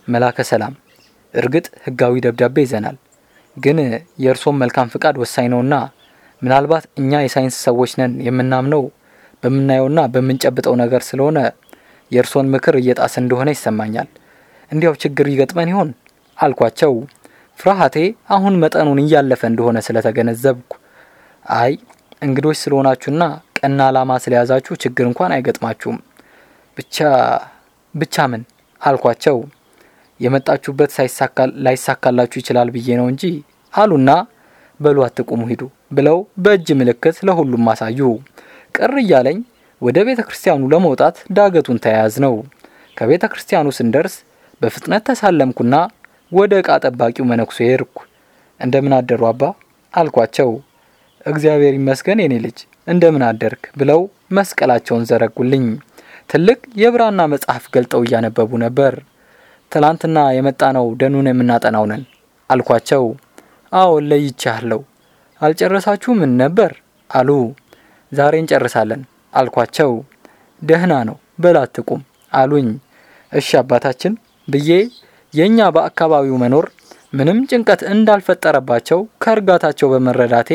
መላከ ሰላም፣ እርግጥ ህጋዊ ደብዳቤ ይዘናል፣ ግን የእርሶም መልካም ፍቃድ ወሳኝ ነውና ምናልባት እኛ የሳይንስ ሰዎች ነን የምናምነው በምናየውና በምንጨብጠው ነገር ስለሆነ የእርሶን ምክር እየጣስ እንደሆነ ይሰማኛል። እንዲያው ችግር ይገጥመን ይሆን አልኳቸው። ፍርሃቴ አሁን መጠኑን እያለፈ እንደሆነ ስለተገነዘብኩ አይ እንግዶች ስለሆናችሁና ቀና ዓላማ ስለያዛችሁ ችግር እንኳን አይገጥማችሁም። ብቻ ብቻ ምን አልኳቸው። የመጣችሁበት ላይሳካላችሁ ይችላል ብዬ ነው እንጂ አሉና በሉ አትቁሙ ሂዱ ብለው በእጅ ምልክት ለሁሉም አሳዩ። ቅር እያለኝ ወደ ቤተ ክርስቲያኑ ለመውጣት ዳገቱን ተያያዝ ነው። ከቤተ ክርስቲያኑ ስንደርስ በፍጥነት ተሳለምኩና ወደ ዕቃ ጠባቂው መነኩሴ ሄድኩ። እንደምን አደሩ አባ አልኳቸው። እግዚአብሔር ይመስገን የኔ ልጅ እንደምን አደርክ ብለው መስቀላቸውን ዘረጉልኝ። ትልቅ የብራና መጽሐፍ ገልጠው እያነበቡ ነበር። ትላንትና የመጣነው ደኑን የምናጠናው ነን አልኳቸው። አዎ ለይቻለሁ። አልጨረሳችሁ ምን ነበር አሉ። ዛሬ እንጨርሳለን አልኳቸው። ደህና ነው በላትቁም አሉኝ። እሺ አባታችን ብዬ የእኛ በአካባቢው መኖር ምንም ጭንቀት እንዳልፈጠረባቸው ከእርጋታቸው በመረዳቴ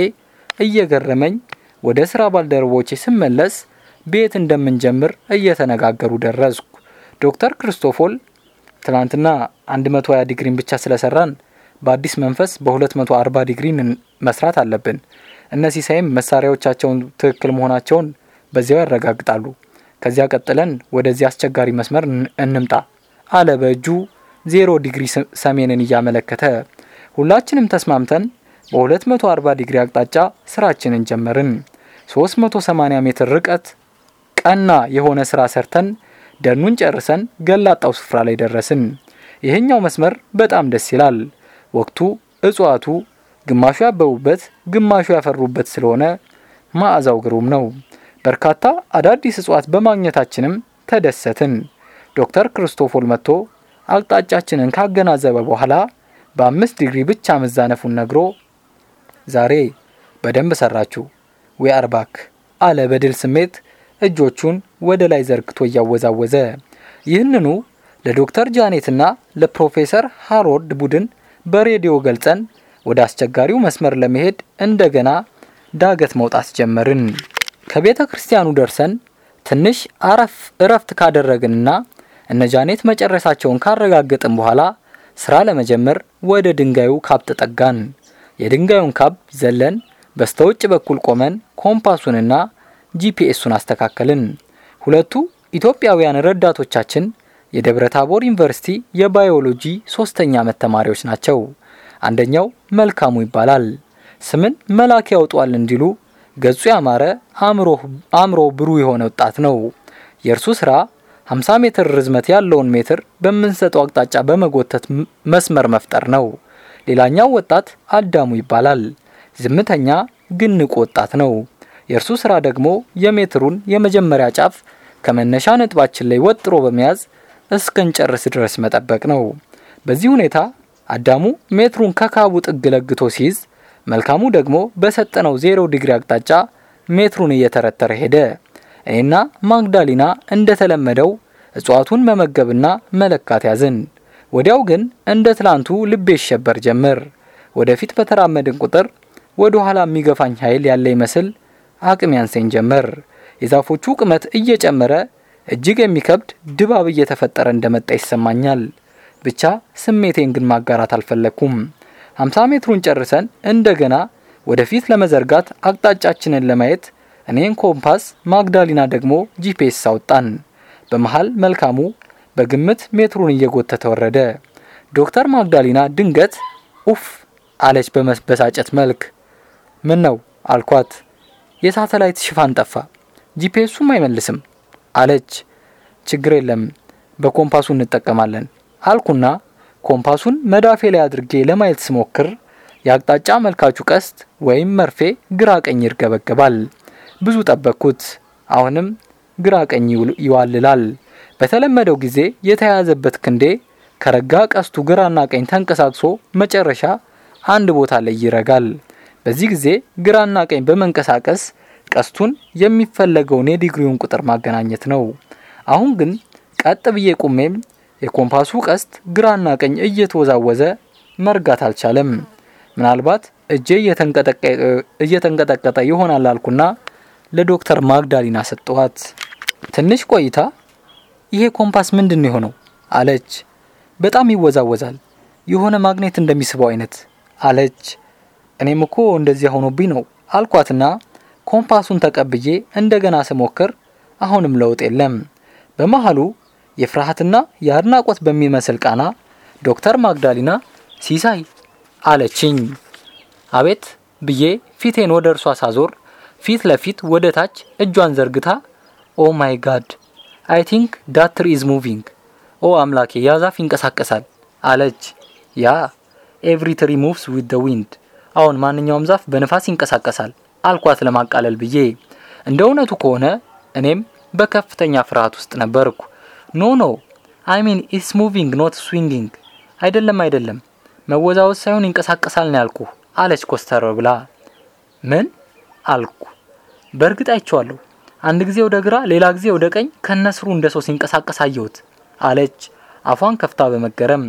እየገረመኝ ወደ ስራ ባልደረቦቼ ስመለስ የት እንደምንጀምር እየተነጋገሩ ደረስኩ። ዶክተር ክርስቶፎል ትናንትና 120 ዲግሪን ብቻ ስለሰራን በአዲስ መንፈስ በ240 ዲግሪን መስራት አለብን። እነ ሲሳይም መሳሪያዎቻቸውን ትክክል መሆናቸውን በዚያው ያረጋግጣሉ። ከዚያ ቀጥለን ወደዚህ አስቸጋሪ መስመር እንምጣ አለ በእጁ ዜሮ ዲግሪ ሰሜንን እያመለከተ። ሁላችንም ተስማምተን በ240 ዲግሪ አቅጣጫ ስራችንን ጀመርን። 380 ሜትር ርቀት ቀና የሆነ ስራ ሰርተን ደኑን ጨርሰን ገላጣው ስፍራ ላይ ደረስን። ይህኛው መስመር በጣም ደስ ይላል። ወቅቱ እጽዋቱ ግማሹ ያበቡበት፣ ግማሹ ያፈሩበት ስለሆነ መዓዛው ግሩም ነው። በርካታ አዳዲስ እጽዋት በማግኘታችንም ተደሰትን። ዶክተር ክርስቶፎል መጥቶ አቅጣጫችንን ካገናዘበ በኋላ በአምስት ዲግሪ ብቻ መዛነፉን ነግሮ ዛሬ በደንብ ሰራችሁ we are back አለ በድል ስሜት እጆቹን ወደ ላይ ዘርግቶ እያወዛወዘ። ይህንኑ ለዶክተር ጃኔትና ለፕሮፌሰር ሃሮልድ ቡድን በሬዲዮ ገልጸን ወደ አስቸጋሪው መስመር ለመሄድ እንደገና ዳገት መውጣት ጀመርን። ከቤተ ክርስቲያኑ ደርሰን ትንሽ አረፍ እረፍት ካደረግንና እነ ጃኔት መጨረሳቸውን ካረጋገጥን በኋላ ስራ ለመጀመር ወደ ድንጋዩ ካብ ተጠጋን። የድንጋዩን ካብ ዘለን በስተውጭ በኩል ቆመን ኮምፓሱንና ጂፒኤሱን አስተካከልን። ሁለቱ ኢትዮጵያውያን ረዳቶቻችን የደብረ ታቦር ዩኒቨርሲቲ የባዮሎጂ ሶስተኛ ዓመት ተማሪዎች ናቸው። አንደኛው መልካሙ ይባላል። ስምን መልአክ ያወጣዋል እንዲሉ ገጹ ያማረ አእምሮ ብሩህ የሆነ ወጣት ነው። የእርሱ ስራ 50 ሜትር ርዝመት ያለውን ሜትር በምንሰጠው አቅጣጫ በመጎተት መስመር መፍጠር ነው። ሌላኛው ወጣት አዳሙ ይባላል። ዝምተኛ ግን ንቁ ወጣት ነው። የእርሱ ስራ ደግሞ የሜትሩን የመጀመሪያ ጫፍ ከመነሻ ነጥባችን ላይ ወጥሮ በመያዝ እስከንጨርስ ድረስ መጠበቅ ነው። በዚህ ሁኔታ አዳሙ ሜትሩን ከካቡ ጥግ ለግቶ ሲይዝ፣ መልካሙ ደግሞ በሰጠነው ዜሮ ዲግሪ አቅጣጫ ሜትሩን እየተረተረ ሄደ። እኔና ማግዳሊና እንደተለመደው እጽዋቱን መመገብና መለካት ያዝን። ወዲያው ግን እንደ ትላንቱ ልቤ ይሸበር ጀመር። ወደፊት በተራመድን ቁጥር ወደ ኋላ የሚገፋኝ ኃይል ያለ ይመስል አቅም ያንሰኝ ጀመር። የዛፎቹ ቁመት እየጨመረ እጅግ የሚከብድ ድባብ እየተፈጠረ እንደመጣ ይሰማኛል። ብቻ ስሜቴን ግን ማጋራት አልፈለግኩም። 50 ሜትሩን ጨርሰን እንደገና ወደፊት ለመዘርጋት አቅጣጫችንን ለማየት እኔ ኮምፓስ ማግዳሊና ደግሞ ጂፒኤስ አወጣን። በመሃል መልካሙ በግምት ሜትሩን እየጎተተ ወረደ። ዶክተር ማግዳሊና ድንገት ኡፍ አለች በመበሳጨት መልክ። ምን ነው አልኳት። የሳተላይት ሽፋን ጠፋ፣ ጂፒኤሱም አይመልስም አለች። ችግር የለም በኮምፓሱ እንጠቀማለን አልኩና ኮምፓሱን መዳፌ ላይ አድርጌ ለማየት ስሞክር የአቅጣጫ መልካቹ ቀስት ወይም መርፌ ግራ ቀኝ ይርገበገባል። ብዙ ጠበቅኩት። አሁንም ግራ ቀኝ ይዋልላል። በተለመደው ጊዜ የተያያዘበት ክንዴ ከረጋ ቀስቱ ግራና ቀኝ ተንቀሳቅሶ መጨረሻ አንድ ቦታ ላይ ይረጋል። በዚህ ጊዜ ግራና ቀኝ በመንቀሳቀስ ቀስቱን የሚፈለገውን የዲግሪውን ቁጥር ማገናኘት ነው። አሁን ግን ቀጥ ብዬ ቁሜም የኮምፓሱ ቀስት ግራና ቀኝ እየተወዛወዘ መርጋት አልቻለም። ምናልባት እጄ እየተንቀጠቀጠ ይሆናል አልኩና ለዶክተር ማግዳሊና ሰጠኋት። ትንሽ ቆይታ ይሄ ኮምፓስ ምንድን ነው የሆነው አለች። በጣም ይወዛወዛል፣ የሆነ ማግኔት እንደሚስበው አይነት አለች። እኔም እኮ እንደዚያ ሆኖብኝ ነው አልኳትና ኮምፓሱን ተቀብዬ እንደገና ስሞክር አሁንም ለውጥ የለም። በመሃሉ የፍርሃትና የአድናቆት በሚመስል ቃና ዶክተር ማግዳሊና ሲሳይ አለችኝ። አቤት ብዬ ፊቴን ወደ እርሷ ሳዞር ፊት ለፊት ወደ ታች እጇን ዘርግታ oh my god I think that is moving ኦ አምላኬ ያ ይንቀሳቀሳል አለች። yeah every tree moves with wind አሁን ማንኛውም ዛፍ በንፋስ ይንቀሳቀሳል አልኳት ለማቃለል ብዬ። እንደ እውነቱ ከሆነ እኔም በከፍተኛ ፍርሃት ውስጥ ነበርኩ። no no I it's moving not swinging አይደለም አይደለም መወዛወዝ ሳይሆን ይንቀሳቀሳል ነው ያልኩ አለች ኮስተር ብላ። ምን አልኩ። በእርግጥ አይቼዋለሁ። አንድ ጊዜ ወደ ግራ፣ ሌላ ጊዜ ወደ ቀኝ ከነስሩ እንደ ሰው ሲንቀሳቀስ አየሁት አለች አፏን ከፍታ በመገረም።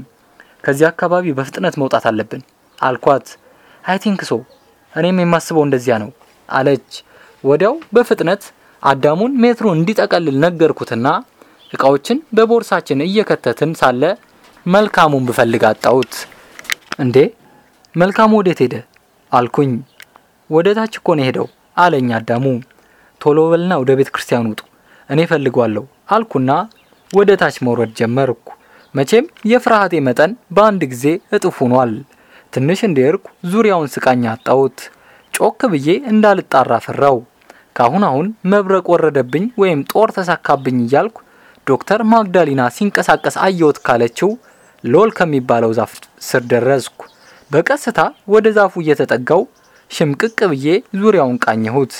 ከዚህ አካባቢ በፍጥነት መውጣት አለብን አልኳት። I think so እኔም የማስበው እንደዚያ ነው አለች። ወዲያው በፍጥነት አዳሙን ሜትሩን እንዲጠቀልል ነገርኩትና እቃዎችን በቦርሳችን እየከተትን ሳለ መልካሙን ብፈልግ አጣሁት። እንዴ መልካሙ ወዴት ሄደ አልኩኝ። ወደ ታች እኮ ነው ሄደው አለኝ አዳሙ። ቶሎ በልና ወደ ቤተ ክርስቲያን ውጡ፣ እኔ ፈልጓለሁ አልኩና ወደ ታች መውረድ ጀመርኩ። መቼም የፍርሃቴ መጠን በአንድ ጊዜ እጥፍ ሆኗል። ትንሽ እንደርኩ ዙሪያውን ስቃኝ አጣሁት። ጮክ ብዬ እንዳልጣራ ፈራው። ካሁን አሁን መብረቅ ወረደብኝ ወይም ጦር ተሳካብኝ እያልኩ ዶክተር ማግዳሊና ሲንቀሳቀስ አየሁት ካለችው ሎል ከሚባለው ዛፍ ስር ደረስኩ። በቀስታ ወደ ዛፉ እየተጠጋው ሽምቅቅ ብዬ ዙሪያውን ቃኘሁት።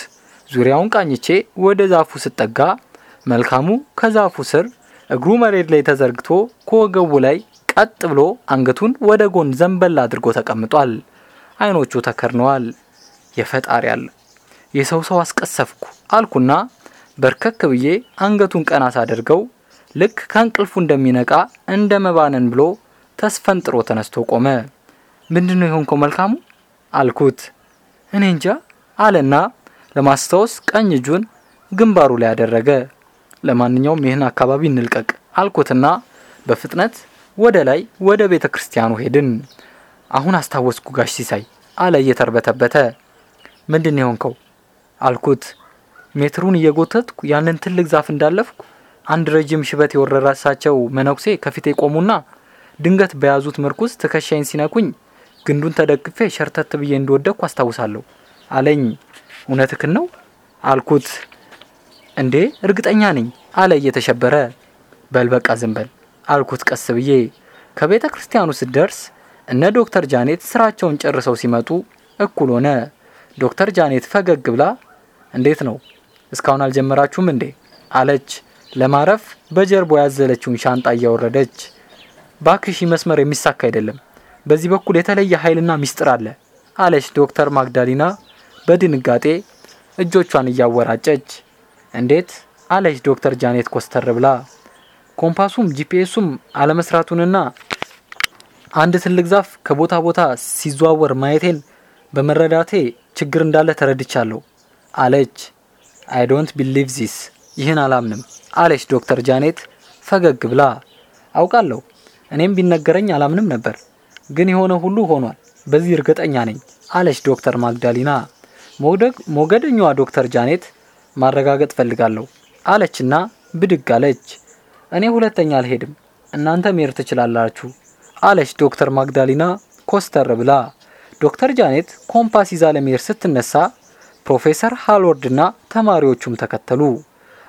ዙሪያውን ቃኝቼ ወደ ዛፉ ስጠጋ መልካሙ ከዛፉ ስር እግሩ መሬት ላይ ተዘርግቶ ከወገቡ ላይ ቀጥ ብሎ አንገቱን ወደ ጎን ዘንበል አድርጎ ተቀምጧል። አይኖቹ ተከርነዋል። የፈጣሪ አለ የሰው ሰው አስቀሰፍኩ አልኩና በርከክ ብዬ አንገቱን ቀና ሳደርገው ልክ ከእንቅልፉ እንደሚነቃ እንደ መባነን ብሎ ተስፈንጥሮ ተነስቶ ቆመ። ምንድን ነው የሆንከው መልካሙ አልኩት። እኔ እንጃ አለና ለማስታወስ ቀኝ እጁን ግንባሩ ላይ አደረገ። ለማንኛውም ይህን አካባቢ እንልቀቅ አልኩትና በፍጥነት ወደ ላይ ወደ ቤተ ክርስቲያኑ ሄድን። አሁን አስታወስኩ ጋሽ ሲሳይ አለ እየተርበተበተ። ምንድን የሆንከው አልኩት። ሜትሩን እየጎተትኩ ያንን ትልቅ ዛፍ እንዳለፍኩ አንድ ረጅም ሽበት የወረራሳቸው መነኩሴ ከፊቴ ቆሙና ድንገት በያዙት ምርኩዝ ትከሻይን ሲነኩኝ ግንዱን ተደግፌ ሸርተት ብዬ እንደወደቅኩ አስታውሳለሁ አለኝ። እውነትክን ነው አልኩት። እንዴ እርግጠኛ ነኝ አለ እየተሸበረ። በል በቃ ዝም አልኩት ቀስ ብዬ። ከቤተ ክርስቲያኑ ስደርስ እነ ዶክተር ጃኔት ስራቸውን ጨርሰው ሲመጡ እኩል ሆነ። ዶክተር ጃኔት ፈገግ ብላ እንዴት ነው እስካሁን አልጀመራችሁም እንዴ አለች። ለማረፍ በጀርባ ያዘለችውን ሻንጣ እያወረደች ባክሽ መስመር የሚሳካ አይደለም፣ በዚህ በኩል የተለየ ኃይልና ሚስጥር አለ አለች ዶክተር ማግዳሊና በድንጋጤ እጆቿን እያወራጨች። እንዴት አለች ዶክተር ጃኔት ኮስተር ብላ። ኮምፓሱም ጂፒኤሱም አለመስራቱንና አንድ ትልቅ ዛፍ ከቦታ ቦታ ሲዘዋወር ማየቴን በመረዳቴ ችግር እንዳለ ተረድቻለሁ አለች። I don't believe this ይህን አላምንም አለች ዶክተር ጃኔት ፈገግ ብላ። አውቃለሁ እኔም ቢነገረኝ አላምንም ነበር፣ ግን የሆነ ሁሉ ሆኗል፣ በዚህ እርግጠኛ ነኝ አለች ዶክተር ማግዳሊና። ሞገደኛዋ ዶክተር ጃኔት ማረጋገጥ ፈልጋለሁ አለችና ብድግ አለች። እኔ ሁለተኛ አልሄድም፣ እናንተ መሄድ ትችላላችሁ አለች ዶክተር ማግዳሊና ኮስተር ብላ። ዶክተር ጃኔት ኮምፓስ ይዛ ለመሄድ ስትነሳ ፕሮፌሰር ሃልወርድና ተማሪዎቹም ተከተሉ።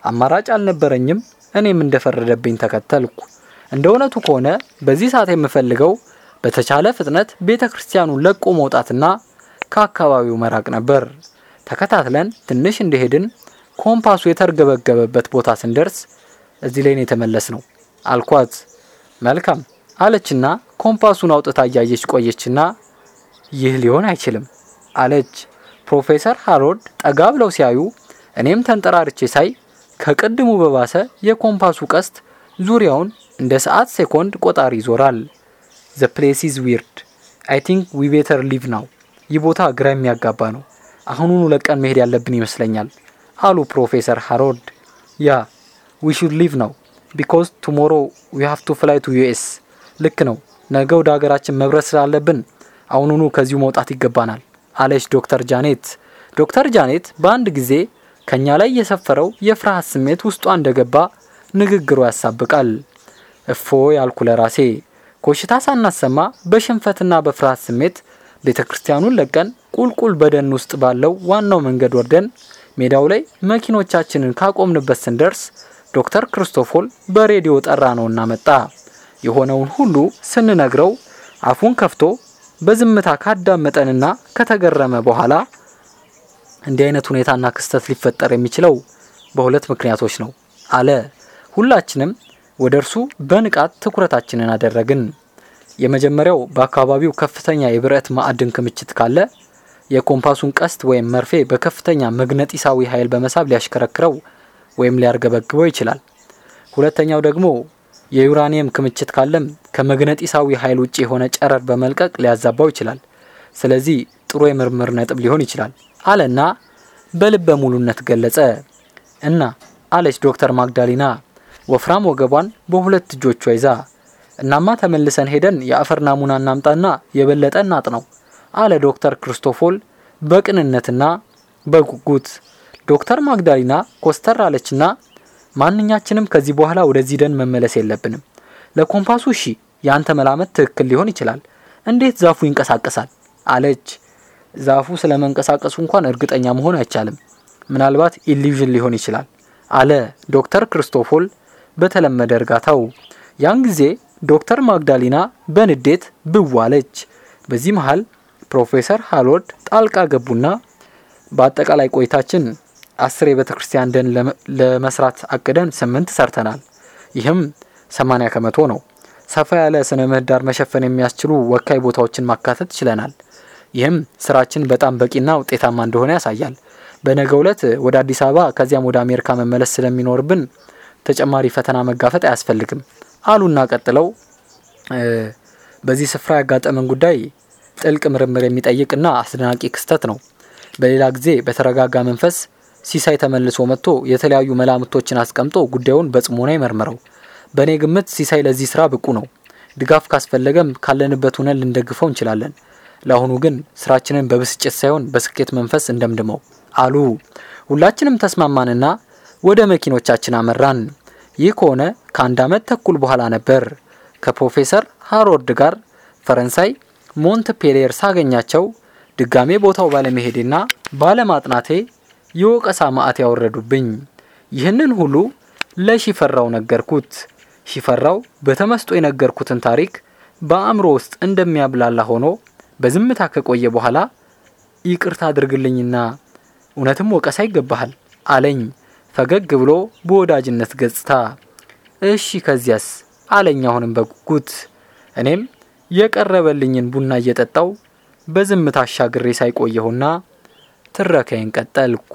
አማራጭ አልነበረኝም። እኔም እንደፈረደብኝ ተከተልኩ። እንደ እውነቱ ከሆነ በዚህ ሰዓት የምፈልገው በተቻለ ፍጥነት ቤተ ክርስቲያኑን ለቆ መውጣትና ከአካባቢው መራቅ ነበር። ተከታትለን ትንሽ እንደሄድን ኮምፓሱ የተርገበገበበት ቦታ ስንደርስ እዚህ ላይ ነው የተመለስነው አልኳት። መልካም አለችና ኮምፓሱን አውጥታ እያየች ቆየችና ይህ ሊሆን አይችልም አለች። ፕሮፌሰር ሃሮልድ ጠጋ ብለው ሲያዩ እኔም ተንጠራርቼ ሳይ ከቅድሙ በባሰ የኮምፓሱ ቀስት ዙሪያውን እንደ ሰዓት ሴኮንድ ቆጣሪ ይዞራል። the place is weird I think we better leave now። ይህ ቦታ ግራ የሚያጋባ ነው። አሁኑኑ ለቀን መሄድ ያለብን ይመስለኛል አሉ ፕሮፌሰር ሃሮልድ። yeah we should leave now because tomorrow we have to fly to US። ልክ ነው፣ ነገ ወደ ሀገራችን መብረር ስላለብን አሁኑኑ ከዚሁ መውጣት ይገባናል አለች ዶክተር ጃኔት። ዶክተር ጃኔት በአንድ ጊዜ ከኛ ላይ የሰፈረው የፍርሃት ስሜት ውስጧ እንደገባ ንግግሩ ያሳብቃል። እፎ ያልኩ ለራሴ ኮሽታ ሳናሰማ በሽንፈትና በፍርሃት ስሜት ቤተ ክርስቲያኑን ለቀን ቁልቁል በደን ውስጥ ባለው ዋናው መንገድ ወርደን ሜዳው ላይ መኪኖቻችንን ካቆምንበት ስንደርስ ዶክተር ክርስቶፎል በሬዲዮ ጠራ ነውና መጣ። የሆነውን ሁሉ ስንነግረው አፉን ከፍቶ በዝምታ ካዳመጠንና ከተገረመ በኋላ እንዲህ አይነት ሁኔታና ክስተት ሊፈጠር የሚችለው በሁለት ምክንያቶች ነው አለ። ሁላችንም ወደ እርሱ በንቃት ትኩረታችንን አደረግን። የመጀመሪያው በአካባቢው ከፍተኛ የብረት ማዕድን ክምችት ካለ የኮምፓሱን ቀስት ወይም መርፌ በከፍተኛ መግነጢሳዊ ኃይል በመሳብ ሊያሽከረክረው ወይም ሊያርገበግበው ይችላል። ሁለተኛው ደግሞ የዩራኒየም ክምችት ካለም ከመግነጢሳዊ ኃይል ውጭ የሆነ ጨረር በመልቀቅ ሊያዛባው ይችላል። ስለዚህ ጥሩ የምርምር ነጥብ ሊሆን ይችላል አለና በልበ ሙሉነት ገለጸ። እና አለች ዶክተር ማግዳሊና ወፍራም ወገቧን በሁለት እጆቿ ይዛ እናማ ተመልሰን ሄደን የአፈር ናሙና እናምጣና የበለጠ እናጥ ነው አለ ዶክተር ክርስቶፎል በቅንነትና በጉጉት። ዶክተር ማግዳሊና ኮስተር አለችና ማንኛችንም ከዚህ በኋላ ወደዚህ ደን መመለስ የለብንም። ለኮምፓሱ እሺ፣ የአንተ መላምት ትክክል ሊሆን ይችላል። እንዴት ዛፉ ይንቀሳቀሳል? አለች። ዛፉ ስለ መንቀሳቀሱ እንኳን እርግጠኛ መሆን አይቻልም። ምናልባት illusion ሊሆን ይችላል አለ ዶክተር ክርስቶፎል በተለመደ እርጋታው። ያን ጊዜ ዶክተር ማግዳሊና በንዴት ብው አለች። በዚህ መሃል ፕሮፌሰር ሃሮልድ ጣልቃ ገቡና በአጠቃላይ ቆይታችን አስር የቤተ ክርስቲያን ደን ለመስራት አቅደን ስምንት ሰርተናል። ይህም ሰማኒያ ከመቶ ነው። ሰፋ ያለ ስነ ምህዳር መሸፈን የሚያስችሉ ወካይ ቦታዎችን ማካተት ችለናል። ይህም ስራችን በጣም በቂና ውጤታማ እንደሆነ ያሳያል። በነገው ዕለት ወደ አዲስ አበባ ከዚያም ወደ አሜሪካ መመለስ ስለሚኖርብን ተጨማሪ ፈተና መጋፈጥ አያስፈልግም አሉና ቀጥለው በዚህ ስፍራ ያጋጠመን ጉዳይ ጥልቅ ምርምር የሚጠይቅና አስደናቂ ክስተት ነው። በሌላ ጊዜ በተረጋጋ መንፈስ ሲሳይ ተመልሶ መጥቶ የተለያዩ መላምቶችን አስቀምጦ ጉዳዩን በጽሞና ይመርምረው። በእኔ ግምት ሲሳይ ለዚህ ስራ ብቁ ነው። ድጋፍ ካስፈለገም ካለንበት ሆነን ልንደግፈው እንችላለን። ለአሁኑ ግን ስራችንን በብስጭት ሳይሆን በስኬት መንፈስ እንደምድመው አሉ። ሁላችንም ተስማማንና ወደ መኪኖቻችን አመራን። ይህ ከሆነ ከአንድ ዓመት ተኩል በኋላ ነበር ከፕሮፌሰር ሃሮልድ ጋር ፈረንሳይ ሞንት ፔሌር ሳገኛቸው ድጋሜ ቦታው ባለመሄዴና ባለማጥናቴ የወቀሳ ማዕት ያወረዱብኝ። ይህንን ሁሉ ለሺፈራው ነገርኩት። ሺፈራው በተመስጦ የነገርኩትን ታሪክ በአእምሮ ውስጥ እንደሚያብላላ ሆኖ በዝምታ ከቆየ በኋላ ይቅርታ አድርግልኝና እውነትም ወቀሳ ይገባሃል አለኝ ፈገግ ብሎ በወዳጅነት ገጽታ። እሺ ከዚያስ አለኝ አሁንም በጉጉት። እኔም የቀረበልኝን ቡና እየጠጣው በዝምታ አሻግሬ ሳይቆየሁና ትረካዬን ቀጠልኩ።